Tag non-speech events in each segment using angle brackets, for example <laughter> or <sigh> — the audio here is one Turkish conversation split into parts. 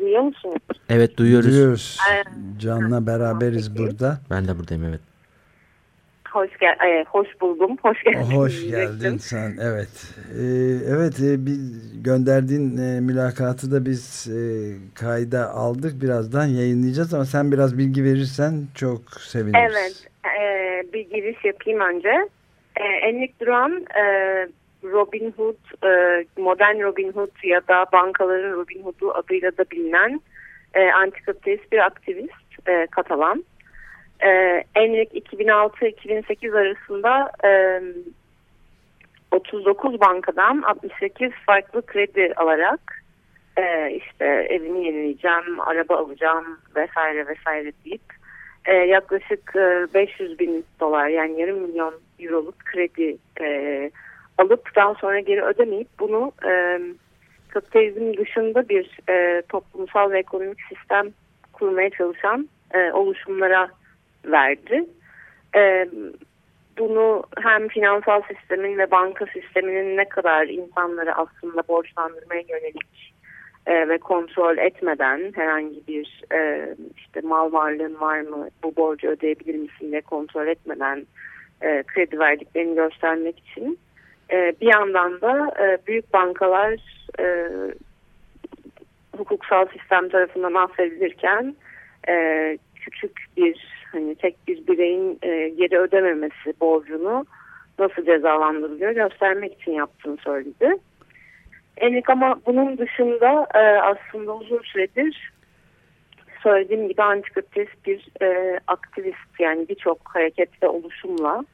Duyuyor musunuz? Evet duyuyoruz. Duyuyoruz. Can'la beraberiz burada. Ben de buradayım evet. Hoş gel e, hoş buldum. Hoş geldin. Hoş geldin sen. Evet. Ee, evet e, bir gönderdiğin e, mülakatı da biz e, kayda aldık. Birazdan yayınlayacağız ama sen biraz bilgi verirsen çok seviniriz. Evet. E, bir giriş yapayım önce. E, Enrik Duran e, Robin Hood, e, modern Robin Hood ya da bankaların Robin Hood'u adıyla da bilinen e, antikapitalist bir aktivist e, Katalan. E, Enrik 2006-2008 arasında e, 39 bankadan 68 farklı kredi alarak e, işte evimi yenileyeceğim, araba alacağım vesaire vesaire deyip e, yaklaşık e, 500 bin dolar yani yarım milyon euroluk kredi e, alıp daha sonra geri ödemeyip bunu e, kapitalizm dışında bir e, toplumsal ve ekonomik sistem kurmaya çalışan e, oluşumlara verdi. E, bunu hem finansal sistemin ve banka sisteminin ne kadar insanları aslında borçlandırmaya yönelik e, ve kontrol etmeden herhangi bir e, işte mal varlığın var mı bu borcu ödeyebilir misin diye kontrol etmeden e, kredi verdiklerini göstermek için e, bir yandan da e, büyük bankalar e, hukuksal sistem tarafından affedilirken e, küçük bir hani tek bir bireyin e, geri ödememesi borcunu nasıl cezalandırılıyor göstermek için yaptığını söyledi. Enik ama bunun dışında aslında uzun süredir söylediğim gibi antikapitalist bir aktivist yani birçok hareket ve oluşumla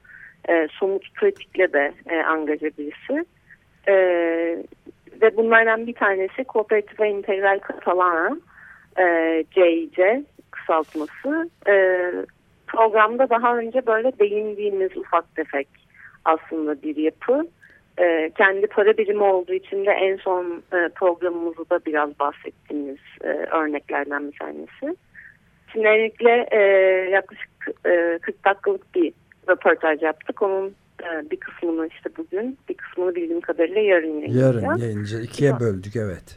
e, somut pratikle de e, angaja birisi. E, ve bunlardan bir tanesi Kooperatif ve İntegral Katalana e, CIC kısaltması. E, programda daha önce böyle değindiğimiz ufak tefek aslında bir yapı. E, kendi para birimi olduğu için de en son e, programımızda da biraz bahsettiğimiz e, örneklerden bir tanesi. Şimdi öncelikle e, yaklaşık e, 40 dakikalık bir röportaj yaptık. Onun e, bir kısmını işte bugün, bir kısmını bildiğim kadarıyla yarın yayınlayacağız. Yarın yayınlayacağız. İkiye böldük evet.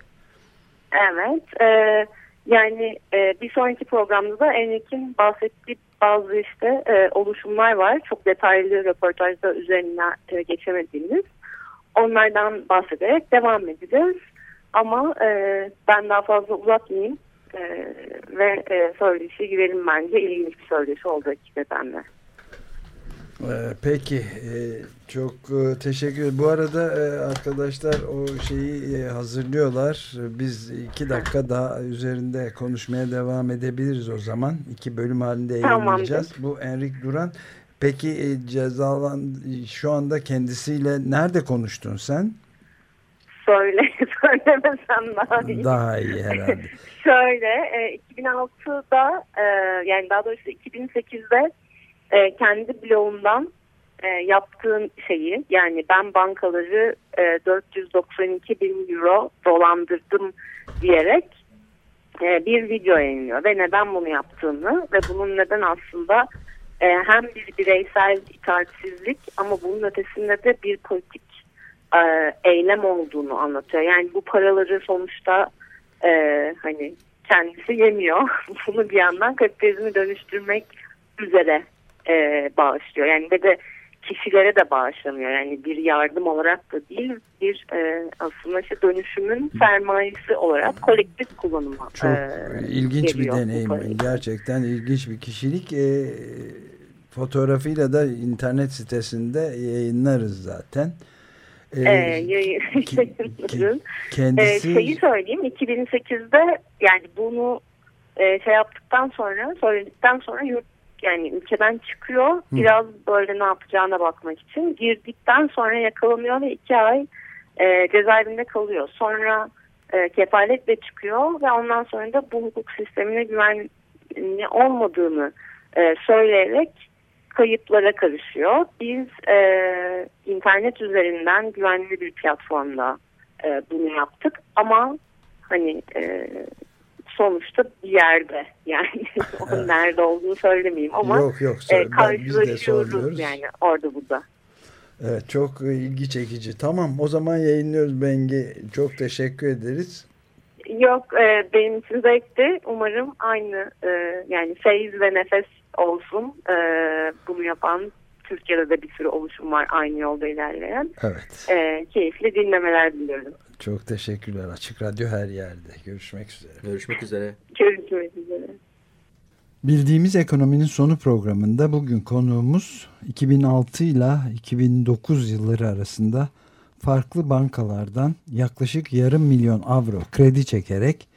Evet. E, yani e, bir sonraki programda da Enrik'in bahsettiği bazı işte e, oluşumlar var. Çok detaylı röportajda üzerine e, geçemediğimiz. Onlardan bahsederek devam edeceğiz. Ama e, ben daha fazla uzatmayayım. E, ve e, söyleşi girelim bence. ilginç bir söyleşi oldu hakikaten de. Peki çok teşekkür ederim. Bu arada arkadaşlar o şeyi hazırlıyorlar. Biz iki dakika daha üzerinde konuşmaya devam edebiliriz o zaman. İki bölüm halinde yayınlayacağız. Bu Enrik Duran. Peki cezalan şu anda kendisiyle nerede konuştun sen? Söyle, <laughs> söylemesem daha iyi. Daha iyi herhalde. <laughs> Şöyle, 2006'da yani daha doğrusu 2008'de e, kendi blogundan e, yaptığın şeyi yani ben bankaları e, 492 bin euro dolandırdım diyerek e, bir video yayınlıyor ve neden bunu yaptığını ve bunun neden aslında e, hem bir bireysel itaatsizlik ama bunun ötesinde de bir politik e, eylem olduğunu anlatıyor. Yani bu paraları sonuçta e, hani kendisi yemiyor. <laughs> bunu bir yandan kapitalizmi dönüştürmek üzere e, bağışlıyor. Yani ve de kişilere de bağışlamıyor. Yani bir yardım olarak da değil bir e, aslında işte dönüşümün sermayesi olarak kolektif kullanıma Çok e, ilginç bir deneyim. Gerçekten ilginç bir kişilik. E, fotoğrafıyla da internet sitesinde yayınlarız zaten. Ee. <laughs> Kendisi... Ee, şeyi söyleyeyim 2008'de yani bunu e, şey yaptıktan sonra söyledikten sonra yurt yani ülkeden çıkıyor. Hı. Biraz böyle ne yapacağına bakmak için. Girdikten sonra yakalanıyor ve iki ay e, cezaevinde kalıyor. Sonra e, kefaletle çıkıyor ve ondan sonra da bu hukuk sistemine güvenli olmadığını e, söyleyerek kayıplara karışıyor. Biz e, internet üzerinden güvenli bir platformda e, bunu yaptık ama hani e, sonuçta bir yerde yani <laughs> onun nerede olduğunu söylemeyeyim ama Yok yok e, karşılaşıyoruz yani orada burada. Evet çok ilgi çekici. Tamam o zaman yayınlıyoruz Bengi. Çok teşekkür ederiz. Yok e, benim için zevkti. Umarım aynı e, yani feyiz ve nefes olsun. E, bunu yapan Türkiye'de de bir sürü oluşum var aynı yolda ilerleyen. Evet. E, keyifli dinlemeler diliyorum. Çok teşekkürler. Açık Radyo her yerde. Görüşmek üzere. Görüşmek üzere. Görüşmek üzere. Bildiğimiz ekonominin sonu programında bugün konuğumuz 2006 ile 2009 yılları arasında farklı bankalardan yaklaşık yarım milyon avro kredi çekerek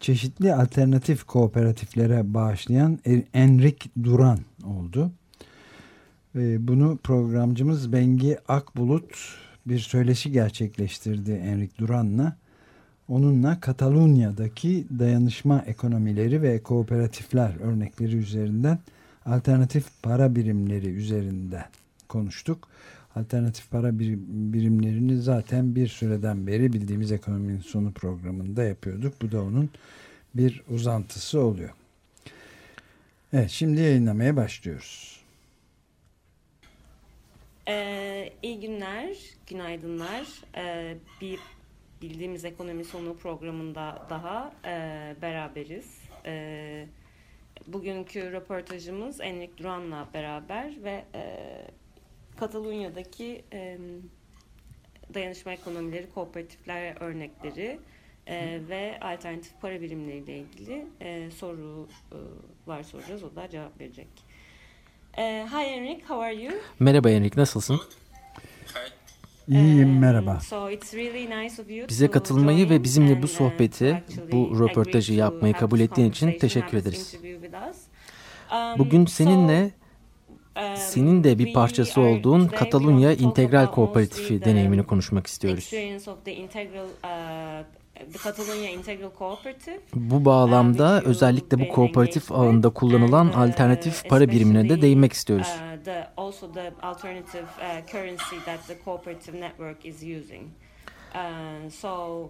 çeşitli alternatif kooperatiflere bağışlayan Enrik Duran oldu. Ve bunu programcımız Bengi Akbulut bir söyleşi gerçekleştirdi Enrik Duran'la. Onunla Katalunya'daki dayanışma ekonomileri ve kooperatifler örnekleri üzerinden alternatif para birimleri üzerinde konuştuk. Alternatif para bir- birimlerini zaten bir süreden beri bildiğimiz ekonominin sonu programında yapıyorduk. Bu da onun bir uzantısı oluyor. Evet şimdi yayınlamaya başlıyoruz. Ee, iyi günler, günaydınlar. Ee, bir bildiğimiz ekonomi sonu programında daha e, beraberiz. Ee, bugünkü röportajımız Enrik Duran'la beraber ve e, Katalunya'daki e, dayanışma ekonomileri, kooperatifler örnekleri e, ve alternatif para birimleriyle ilgili e, sorular soracağız. O da cevap verecek. E, hi Enrik, how are you? Merhaba Enrik nasılsın? İyiyim Um, merhaba. so it's really nice of you Bize katılmayı ve bizimle bu uh, sohbeti, bu röportajı yapmayı kabul ettiğin için teşekkür ederiz. Um, Bugün seninle um, senin de bir parçası olduğun Katalunya İntegral Kooperatifi deneyimini konuşmak istiyoruz. Uh. Bu bağlamda özellikle bu kooperatif ağında kullanılan alternatif para birimine de değinmek istiyoruz. Uh, the, also the alternative uh, currency that the cooperative network is using. Uh, so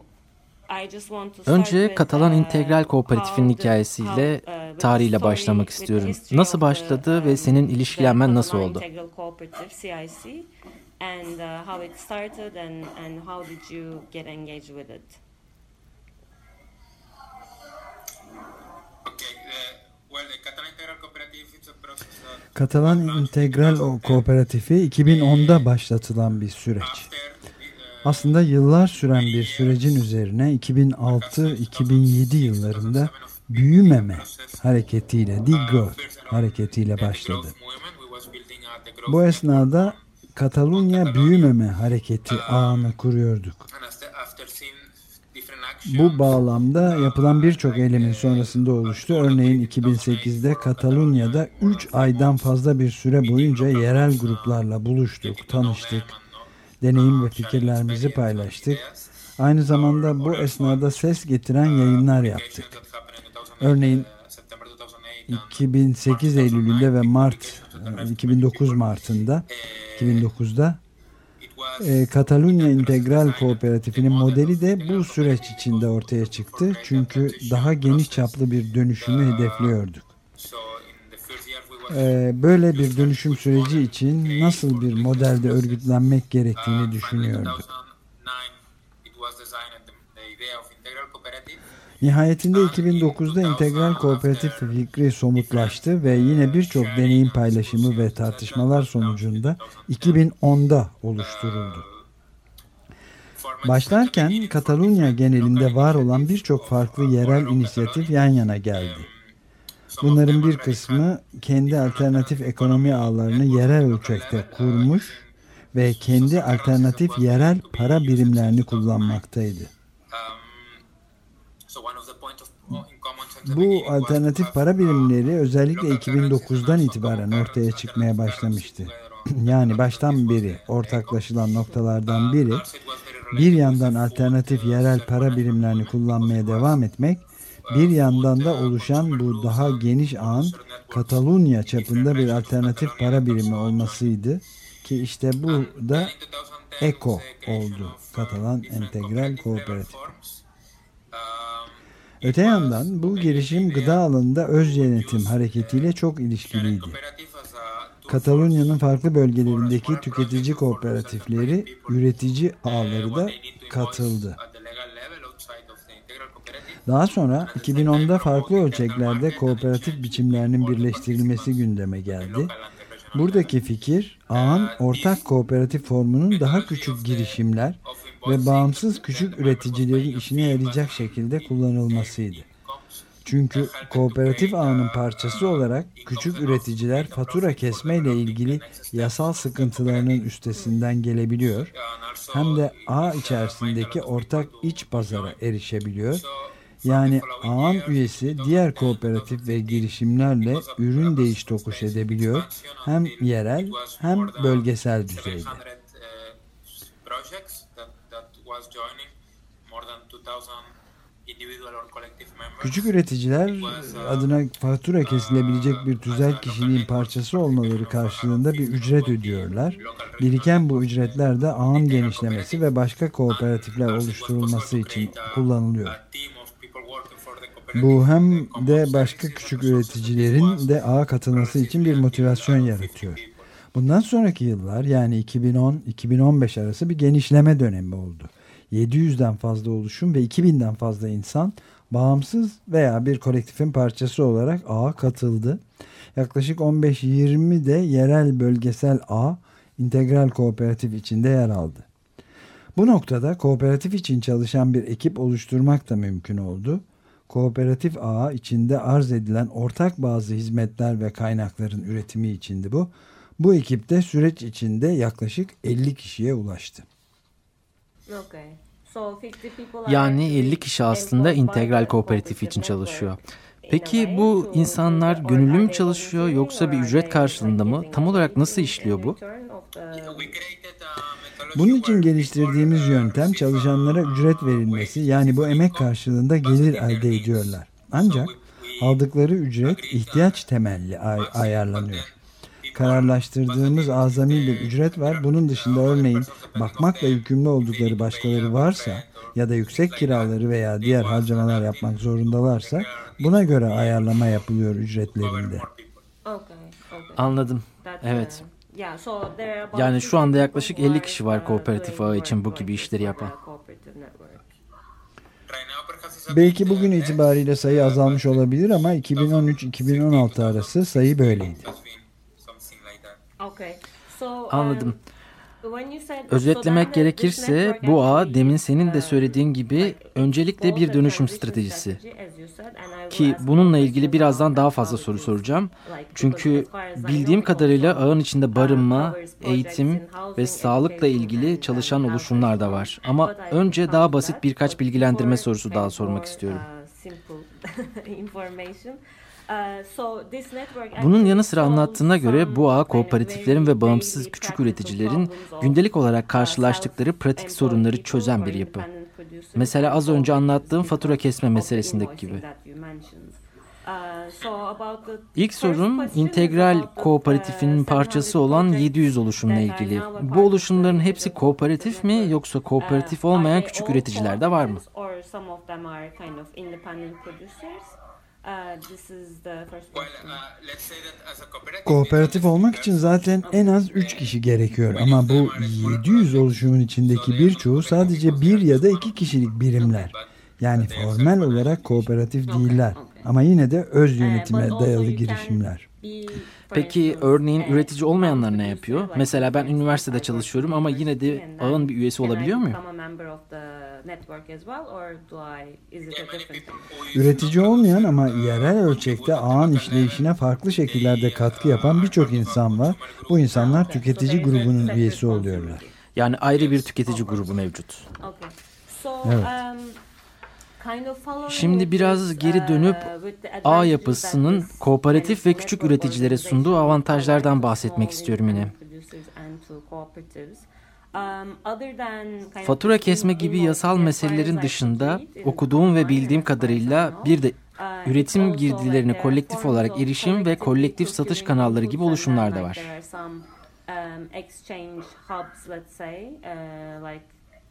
I just want to start Önce Katalan uh, İntegral Kooperatif'in hikayesiyle, uh, tarihiyle başlamak istiyorum. Nasıl başladı ve um, senin ilişkilenmen nasıl oldu? And uh, how it started and, and how did you get engaged with it? Okay, uh, well, the Catalan Integral Cooperative is a process that Katalan İntegral Kooperatifi 2010'da başlatılan bir süreç. Aslında yıllar süren bir sürecin üzerine 2006-2007 yıllarında büyümeme hareketiyle, degrowth hareketiyle başladı. Bu esnada Katalunya büyümeme hareketi ağını kuruyorduk. Bu bağlamda yapılan birçok eylemin sonrasında oluştu. Örneğin 2008'de Katalunya'da 3 aydan fazla bir süre boyunca yerel gruplarla buluştuk, tanıştık, deneyim ve fikirlerimizi paylaştık. Aynı zamanda bu esnada ses getiren yayınlar yaptık. Örneğin 2008 Eylül'ünde ve Mart 2009 Mart'ında 2009'da e, Katalunya İntegral Kooperatifinin modeli de bu süreç içinde ortaya çıktı. Çünkü daha geniş çaplı bir dönüşümü hedefliyorduk. E, böyle bir dönüşüm süreci için nasıl bir modelde örgütlenmek gerektiğini düşünüyorduk. Nihayetinde 2009'da integral kooperatif fikri somutlaştı ve yine birçok deneyim paylaşımı ve tartışmalar sonucunda 2010'da oluşturuldu. Başlarken Katalunya genelinde var olan birçok farklı yerel inisiyatif yan yana geldi. Bunların bir kısmı kendi alternatif ekonomi ağlarını yerel ölçekte kurmuş ve kendi alternatif yerel para birimlerini kullanmaktaydı. Bu alternatif para birimleri özellikle 2009'dan itibaren ortaya çıkmaya başlamıştı. <clears throat> Yani baştan beri ortaklaşılan noktalardan biri bir yandan alternatif yerel para birimlerini kullanmaya devam etmek, bir yandan da oluşan bu daha geniş ağın Katalunya çapında bir alternatif para birimi olmasıydı ki işte bu da ECO oldu. Katalan Entegral Kooperatif. Öte yandan bu girişim gıda alanında öz yönetim hareketiyle çok ilişkiliydi. Katalunya'nın farklı bölgelerindeki tüketici kooperatifleri, üretici ağları da katıldı. Daha sonra 2010'da farklı ölçeklerde kooperatif biçimlerinin birleştirilmesi gündeme geldi. Buradaki fikir ağın ortak kooperatif formunun daha küçük girişimler ve bağımsız küçük üreticilerin işine yarayacak şekilde kullanılmasıydı. Çünkü kooperatif ağının parçası olarak küçük üreticiler fatura kesme ile ilgili yasal sıkıntılarının üstesinden gelebiliyor. Hem de ağ içerisindeki ortak iç pazara erişebiliyor. Yani ağın üyesi diğer kooperatif ve girişimlerle ürün değiş tokuş edebiliyor. Hem yerel hem bölgesel düzeyde. Küçük üreticiler adına fatura kesilebilecek bir tüzel kişiliğin parçası olmaları karşılığında bir ücret ödüyorlar. Biriken bu ücretler de ağın genişlemesi ve başka kooperatifler oluşturulması için kullanılıyor. Bu hem de başka küçük üreticilerin de ağa katılması için bir motivasyon yaratıyor. Bundan sonraki yıllar yani 2010-2015 arası bir genişleme dönemi oldu. 700'den fazla oluşum ve 2000'den fazla insan bağımsız veya bir kolektifin parçası olarak ağa katıldı. Yaklaşık 15-20 de yerel bölgesel ağ integral kooperatif içinde yer aldı. Bu noktada kooperatif için çalışan bir ekip oluşturmak da mümkün oldu. Kooperatif ağı içinde arz edilen ortak bazı hizmetler ve kaynakların üretimi içindi bu. Bu ekipte süreç içinde yaklaşık 50 kişiye ulaştı. Yani 50 kişi aslında integral kooperatif için çalışıyor. Peki bu insanlar gönüllü mü çalışıyor yoksa bir ücret karşılığında mı? Tam olarak nasıl işliyor bu? Bunun için geliştirdiğimiz yöntem çalışanlara ücret verilmesi yani bu emek karşılığında gelir elde ediyorlar. Ancak aldıkları ücret ihtiyaç temelli ay ayarlanıyor. Kararlaştırdığımız azami bir ücret var. Bunun dışında örneğin bakmakla yükümlü oldukları başkaları varsa ya da yüksek kiraları veya diğer harcamalar yapmak zorundalarsa buna göre ayarlama yapılıyor ücretlerinde. Anladım. Evet. Yani şu anda yaklaşık 50 kişi var kooperatif ağı için bu gibi işleri yapan. Belki bugün itibariyle sayı azalmış olabilir ama 2013-2016 arası sayı böyleydi. Anladım. Özetlemek gerekirse bu ağ demin senin de söylediğin gibi öncelikle bir dönüşüm stratejisi. Ki bununla ilgili birazdan daha fazla soru soracağım. Çünkü bildiğim kadarıyla ağın içinde barınma, eğitim ve sağlıkla ilgili çalışan oluşumlar da var. Ama önce daha basit birkaç bilgilendirme sorusu daha sormak istiyorum. <laughs> Bunun yanı sıra anlattığına göre bu ağ kooperatiflerin ve bağımsız küçük üreticilerin gündelik olarak karşılaştıkları pratik sorunları çözen bir yapı. Mesela az önce anlattığım fatura kesme meselesindeki gibi. İlk sorum integral kooperatifinin parçası olan 700 oluşumla ilgili. Bu oluşumların hepsi kooperatif mi yoksa kooperatif olmayan küçük üreticiler de var mı? Kooperatif olmak için zaten en az 3 kişi gerekiyor ama bu 700 oluşumun içindeki birçoğu sadece bir ya da iki kişilik birimler. Yani formel olarak kooperatif değiller ama yine de öz yönetime dayalı girişimler. Peki örneğin üretici olmayanlar ne yapıyor? Mesela ben üniversitede çalışıyorum ama yine de ağın bir üyesi olabiliyor muyum? Üretici olmayan ama yerel ölçekte ağın işleyişine farklı şekillerde katkı yapan birçok insan var. Bu insanlar tüketici grubunun üyesi oluyorlar. Yani ayrı bir tüketici grubu mevcut. Evet. Şimdi biraz geri dönüp ağ yapısının kooperatif ve küçük üreticilere sunduğu avantajlardan bahsetmek istiyorum yine. Fatura kesme gibi yasal meselelerin dışında okuduğum ve bildiğim kadarıyla bir de üretim girdilerine kolektif olarak erişim ve kolektif satış kanalları gibi oluşumlar da var.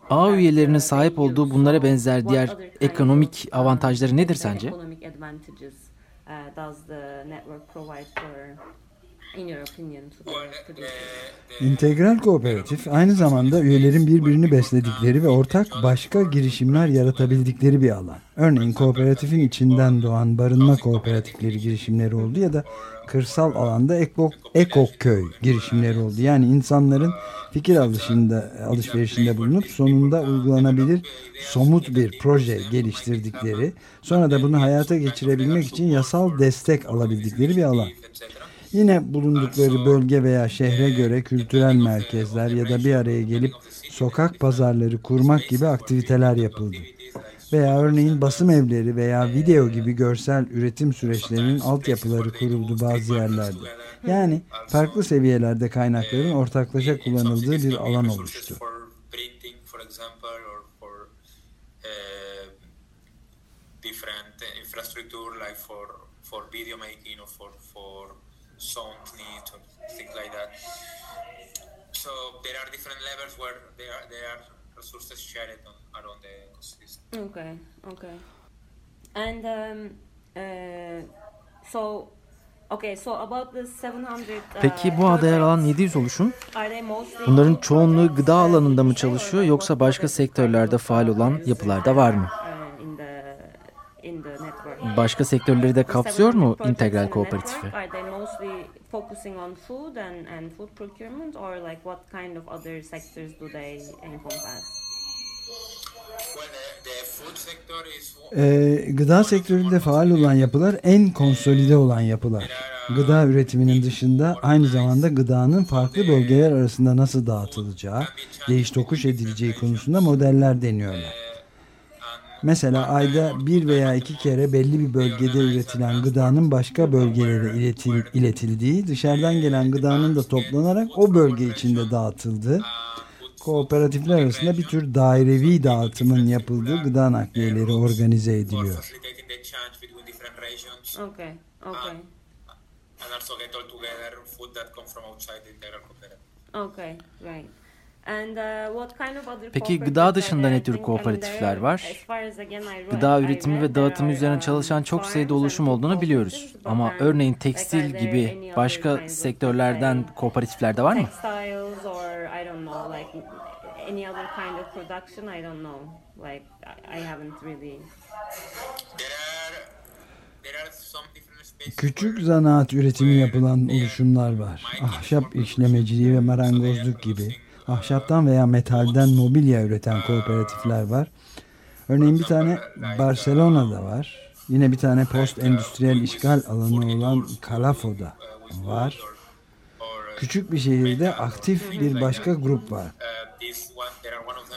Ağ üyelerinin sahip olduğu bunlara benzer diğer ekonomik avantajları nedir sence? İntegral kooperatif aynı zamanda üyelerin birbirini besledikleri ve ortak başka girişimler yaratabildikleri bir alan. Örneğin kooperatifin içinden doğan barınma kooperatifleri girişimleri oldu ya da kırsal alanda eko, ekoköy girişimleri oldu. Yani insanların fikir alışında, alışverişinde bulunup sonunda uygulanabilir somut bir proje geliştirdikleri, sonra da bunu hayata geçirebilmek için yasal destek alabildikleri bir alan. Yine bulundukları bölge veya şehre göre kültürel merkezler ya da bir araya gelip sokak pazarları kurmak gibi aktiviteler yapıldı. Veya örneğin basım evleri veya video gibi görsel üretim süreçlerinin altyapıları kuruldu bazı yerlerde. Yani farklı seviyelerde kaynakların ortaklaşa kullanıldığı bir alan oluştu. different infrastructure like for for video making or for for sound needs or things like that. So there are different levels where there are, there are resources shared on, around the ecosystem. Okay, okay. And um, uh, so Okay, so about the 700, uh, Peki bu adaya yer alan 700 oluşum bunların çoğunluğu gıda alanında mı çalışıyor yoksa başka sektörlerde faal olan yapılar da var mı? Başka sektörleri de kapsıyor mu integral kooperatifi? Focusing on food and, and food procurement or like what kind of other sectors do they encompass? Ee, gıda sektöründe faal olan yapılar en konsolide olan yapılar. Gıda üretiminin dışında aynı zamanda gıdanın farklı bölgeler arasında nasıl dağıtılacağı, değiş tokuş edileceği konusunda modeller deniyorlar. Mesela ayda bir veya iki kere belli bir bölgede üretilen gıdanın başka bölgelere iletil, iletildiği, dışarıdan gelen gıdanın da toplanarak o bölge içinde dağıtıldığı, kooperatifler arasında bir tür dairevi dağıtımın yapıldığı gıda nakliyeleri organize ediliyor. Okay, okay. Okay, right. Uh, Peki gıda dışında ne tür kooperatifler var? Gıda üretimi ve dağıtımı üzerine çalışan çok sayıda oluşum olduğunu biliyoruz. Ama örneğin tekstil gibi başka sektörlerden kooperatifler de var mı? Küçük zanaat üretimi yapılan oluşumlar var. Ahşap işlemeciliği ve marangozluk gibi ahşaptan veya metalden mobilya üreten kooperatifler var. Örneğin bir tane Barcelona'da var. Yine bir tane post endüstriyel işgal alanı olan Calafo'da var. Küçük bir şehirde aktif bir başka grup var.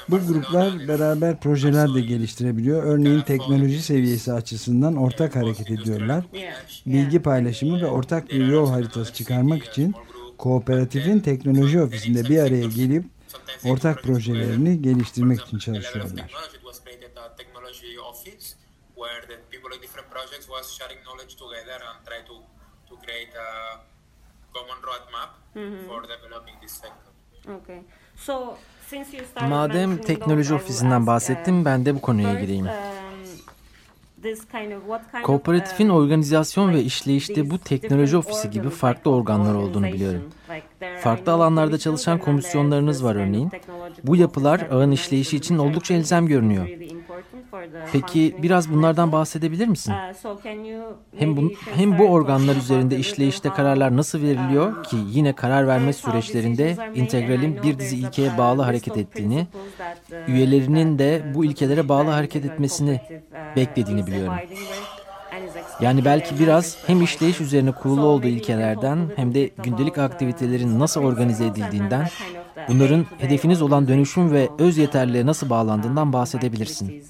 Bu gruplar beraber projeler de geliştirebiliyor. Örneğin teknoloji seviyesi açısından ortak hareket ediyorlar. Bilgi paylaşımı ve ortak bir yol haritası çıkarmak için kooperatifin teknoloji ofisinde bir araya gelip ortak projelerini geliştirmek için çalışıyorlar. Madem teknoloji ofisinden bahsettim ben de bu konuya gireyim. Kooperatifin organizasyon ve işleyişte bu teknoloji ofisi gibi farklı organlar olduğunu biliyorum. Farklı alanlarda çalışan komisyonlarınız var örneğin. Bu yapılar ağın işleyişi için oldukça elzem görünüyor. Peki biraz bunlardan bahsedebilir misin? Hem bu, hem bu organlar üzerinde işleyişte kararlar nasıl veriliyor ki yine karar verme süreçlerinde integralin bir dizi ilkeye bağlı hareket ettiğini, üyelerinin de bu ilkelere bağlı hareket etmesini beklediğini biliyorum. Yani belki biraz hem işleyiş üzerine kurulu olduğu ilkelerden hem de gündelik aktivitelerin nasıl organize edildiğinden, bunların hedefiniz olan dönüşüm ve öz yeterliğe nasıl bağlandığından bahsedebilirsin.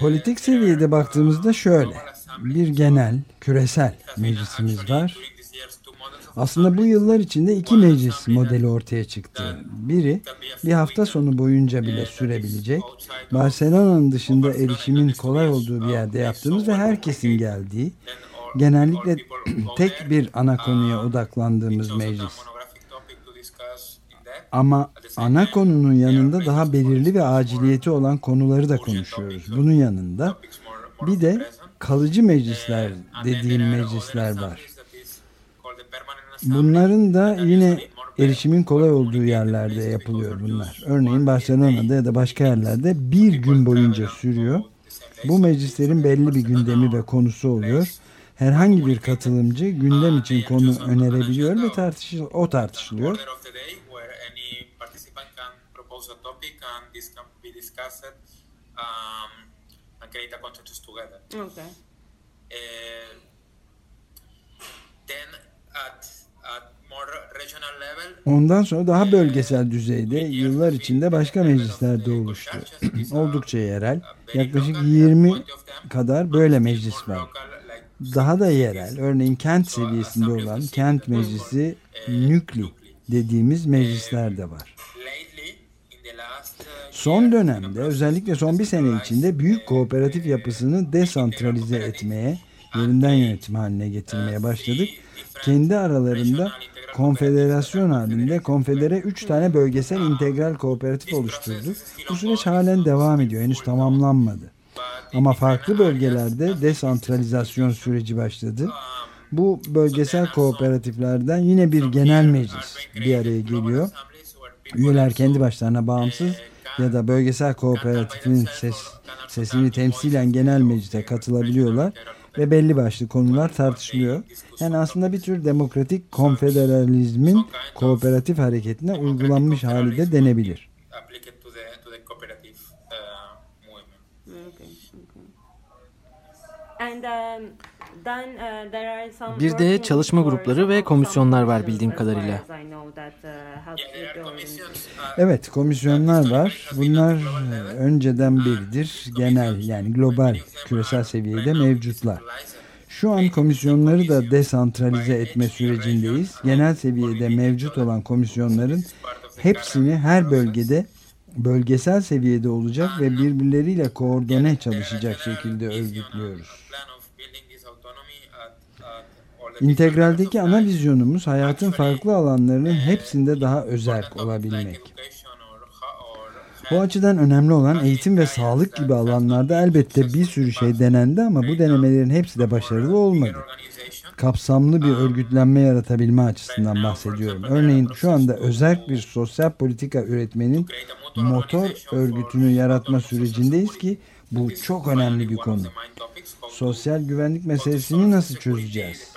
Politik seviyede baktığımızda şöyle, bir genel, küresel meclisimiz var. Aslında bu yıllar içinde iki meclis modeli ortaya çıktı. Biri bir hafta sonu boyunca bile sürebilecek, Barcelona'nın dışında erişimin kolay olduğu bir yerde yaptığımız ve herkesin geldiği, genellikle <clears throat> tek bir ana konuya odaklandığımız meclis. Ama ana konunun yanında daha belirli ve aciliyeti olan konuları da konuşuyoruz. Bunun yanında bir de kalıcı meclisler dediğim meclisler var. Bunların da yine erişimin kolay olduğu yerlerde yapılıyor bunlar. Örneğin Barcelona'da ya da başka yerlerde bir gün boyunca sürüyor. Bu meclislerin belli bir gündemi ve konusu oluyor. Herhangi bir katılımcı gündem için konu önerebiliyor ve tartışıl o tartışılıyor. Okay. Ondan sonra daha bölgesel düzeyde yıllar içinde başka meclisler de oluştu. <clears throat> Oldukça yerel. Yaklaşık 20 kadar böyle meclis var. Daha da yerel, örneğin kent seviyesinde olan kent meclisi nükli dediğimiz meclisler de var. Son dönemde özellikle son bir sene içinde büyük kooperatif yapısını desantralize etmeye, yerinden yönetim haline getirmeye başladık. Kendi aralarında konfederasyon halinde konfedere 3 tane bölgesel integral kooperatif oluşturdu. Bu süreç halen devam ediyor. Henüz tamamlanmadı. Ama farklı bölgelerde desantralizasyon süreci başladı. Bu bölgesel kooperatiflerden yine bir genel meclis bir araya geliyor. Üyeler kendi başlarına bağımsız ya da bölgesel kooperatifin ses, sesini temsilen genel meclise katılabiliyorlar ve belli başlı konular tartışılıyor. Yani aslında bir tür demokratik konfederalizmin kooperatif hareketine uygulanmış hali de denebilir. Bir de çalışma grupları ve komisyonlar var bildiğim kadarıyla. Evet, komisyonlar var. Bunlar önceden beridir genel yani global küresel seviyede mevcutlar. Şu an komisyonları da desantralize etme sürecindeyiz. Genel seviyede mevcut olan komisyonların hepsini her bölgede bölgesel seviyede olacak ve birbirleriyle koordine çalışacak şekilde örgütlüyoruz. İntegraldeki ana vizyonumuz hayatın farklı alanlarının hepsinde daha özerk olabilmek. Bu açıdan önemli olan eğitim ve sağlık gibi alanlarda elbette bir sürü şey denendi ama bu denemelerin hepsi de başarılı olmadı. Kapsamlı bir örgütlenme yaratabilme açısından bahsediyorum. Örneğin şu anda özerk bir sosyal politika üretmenin motor örgütünü yaratma sürecindeyiz ki bu çok önemli bir konu. Sosyal güvenlik meselesini nasıl çözeceğiz?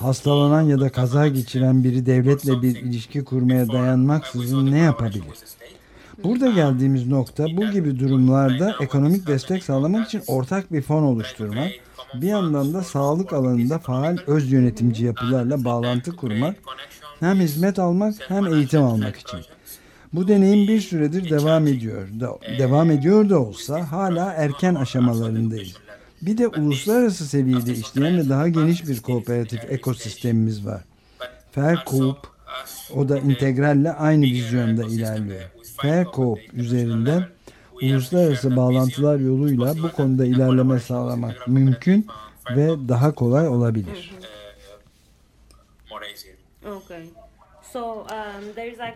Hastalanan ya da kaza geçiren biri devletle bir ilişki kurmaya dayanmaksızın ne yapabilir? Burada geldiğimiz nokta bu gibi durumlarda ekonomik destek sağlamak için ortak bir fon oluşturmak, bir yandan da sağlık alanında faal öz yönetimci yapılarla bağlantı kurmak, hem hizmet almak hem eğitim almak için. Bu deneyim bir süredir devam ediyor. Devam ediyor da olsa hala erken aşamalarındayız. Bir de uluslararası seviyede işleyen ve daha geniş bir kooperatif ekosistemimiz var. Faircoop, o da integralle aynı vizyonda ilerliyor. Faircoop üzerinden uluslararası bağlantılar yoluyla bu konuda ilerleme sağlamak mümkün ve daha kolay olabilir.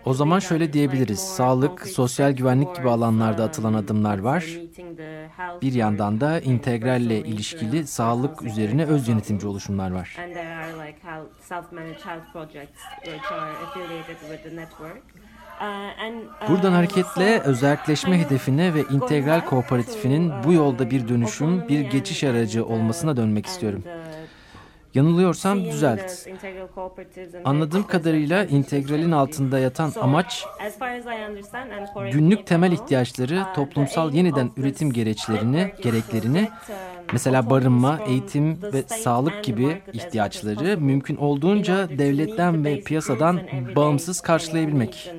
O zaman şöyle diyebiliriz. Sağlık, sosyal güvenlik gibi alanlarda atılan adımlar var. Bir yandan da integralle ilişkili sağlık üzerine öz yönetimci oluşumlar var. Buradan hareketle özelleşme hedefine ve integral kooperatifinin bu yolda bir dönüşüm, bir geçiş aracı olmasına dönmek istiyorum. Yanılıyorsam düzelt. Anladığım kadarıyla integralin altında yatan amaç günlük temel ihtiyaçları, toplumsal yeniden üretim gereçlerini, gereklerini Mesela barınma, eğitim ve sağlık gibi ihtiyaçları mümkün olduğunca devletten ve piyasadan bağımsız karşılayabilmek.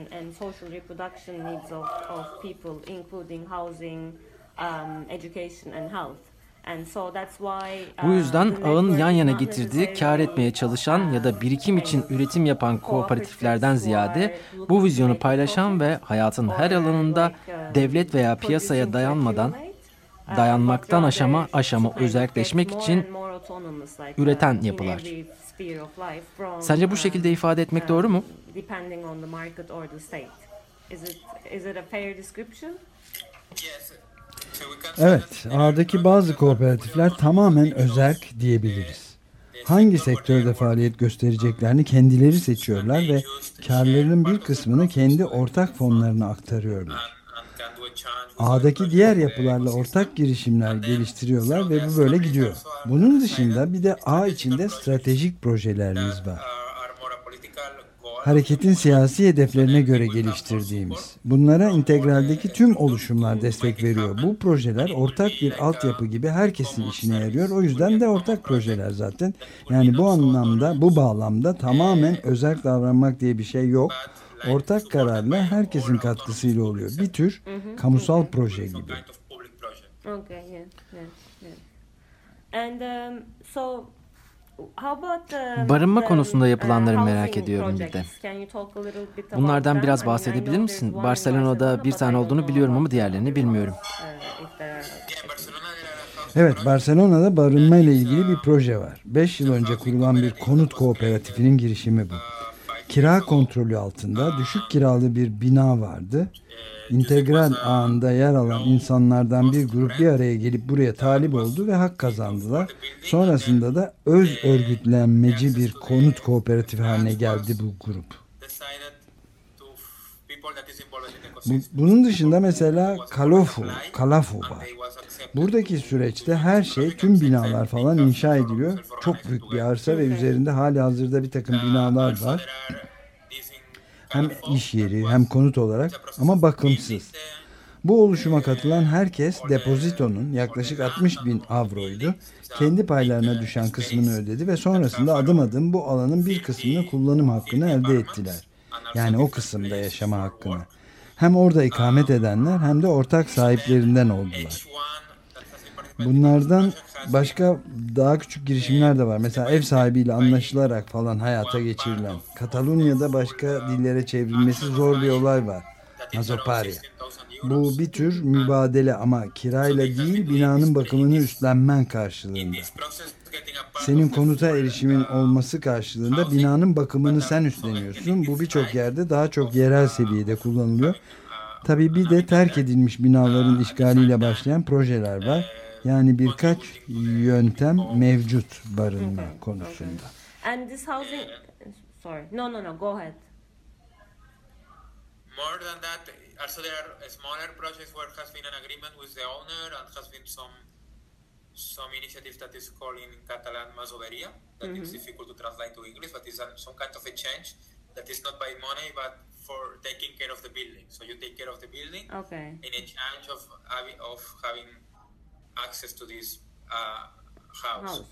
Bu yüzden ağın yan yana getirdiği kar etmeye çalışan ya da birikim için üretim yapan kooperatiflerden ziyade bu vizyonu paylaşan ve hayatın her alanında devlet veya piyasaya dayanmadan dayanmaktan aşama aşama özelleşmek için üreten yapılar. Sence bu şekilde ifade etmek doğru mu? Evet, ağdaki bazı kooperatifler tamamen özerk diyebiliriz. Hangi sektörde faaliyet göstereceklerini kendileri seçiyorlar ve karlarının bir kısmını kendi ortak fonlarına aktarıyorlar. Ağdaki diğer yapılarla ortak girişimler geliştiriyorlar ve bu böyle gidiyor. Bunun dışında bir de ağ içinde stratejik projelerimiz var hareketin siyasi hedeflerine göre geliştirdiğimiz. Bunlara integraldeki tüm oluşumlar destek veriyor. Bu projeler ortak bir altyapı gibi herkesin işine yarıyor. O yüzden de ortak projeler zaten. Yani bu anlamda, bu bağlamda tamamen özel davranmak diye bir şey yok. Ortak kararla herkesin katkısıyla oluyor. Bir tür kamusal proje gibi. Okay, yeah, yeah, yeah. And um, so Barınma konusunda yapılanları merak ediyorum bir de. Bunlardan biraz bahsedebilir misin? Barcelona'da bir tane olduğunu biliyorum ama diğerlerini bilmiyorum. Evet, Barcelona'da barınma ile ilgili bir proje var. 5 yıl önce kurulan bir konut kooperatifinin girişimi bu. Kira kontrolü altında düşük kiralı bir bina vardı integral ağında yer alan insanlardan bir grup bir araya gelip buraya talip oldu ve hak kazandılar. Sonrasında da öz örgütlenmeci bir konut kooperatifi haline geldi bu grup. Bunun dışında mesela Kalofu, Kalafu var. Buradaki süreçte her şey, tüm binalar falan inşa ediliyor. Çok büyük bir arsa ve üzerinde hali hazırda bir takım binalar var hem iş yeri hem konut olarak ama bakımsız. Bu oluşuma katılan herkes depozitonun yaklaşık 60 bin avroydu. Kendi paylarına düşen kısmını ödedi ve sonrasında adım adım bu alanın bir kısmını kullanım hakkını elde ettiler. Yani o kısımda yaşama hakkını. Hem orada ikamet edenler hem de ortak sahiplerinden oldular. Bunlardan başka daha küçük girişimler de var. Mesela ev sahibiyle anlaşılarak falan hayata geçirilen. Katalunya'da başka dillere çevrilmesi zor bir olay var. Nazoparya. Bu bir tür mübadele ama kirayla değil binanın bakımını üstlenmen karşılığında. Senin konuta erişimin olması karşılığında binanın bakımını sen üstleniyorsun. Bu birçok yerde daha çok yerel seviyede kullanılıyor. Tabii bir de terk edilmiş binaların işgaliyle başlayan projeler var. Yani birkaç yöntem mevcut barınma konusunda. And this housing sorry. No, no, no, go ahead. More than that, also there are smaller projects where has been an agreement with the owner and has been some some initiative that is called in Catalan masoveria that mm -hmm. is difficult to translate to English, but is some kind of a change that is not by money but for taking care of the building. So you take care of the building okay. in exchange of having of having access to this uh, house. house.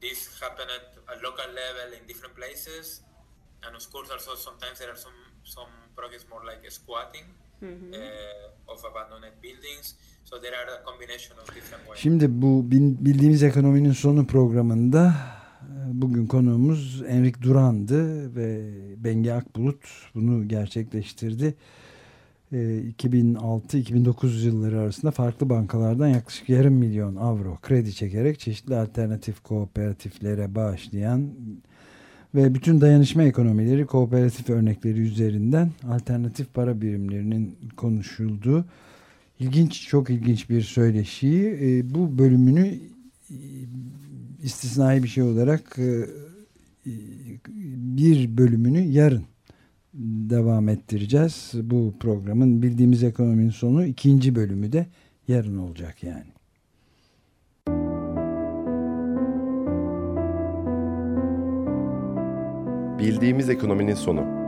This happened at a local level in different places, and of course also sometimes there are some some projects more like squatting mm-hmm. uh, of abandoned buildings. Şimdi bu bildiğimiz ekonominin sonu programında e, bugün konuğumuz Enrik Duran'dı ve Bengi Akbulut bunu gerçekleştirdi. 2006-2009 ee, yılları arasında farklı bankalardan yaklaşık yarım milyon avro kredi çekerek çeşitli alternatif kooperatiflere bağışlayan ve bütün dayanışma ekonomileri kooperatif örnekleri üzerinden alternatif para birimlerinin konuşulduğu ilginç çok ilginç bir söyleşi ee, bu bölümünü e, istisnai bir şey olarak e, bir bölümünü yarın devam ettireceğiz. Bu programın bildiğimiz ekonominin sonu ikinci bölümü de yarın olacak yani. Bildiğimiz ekonominin sonu.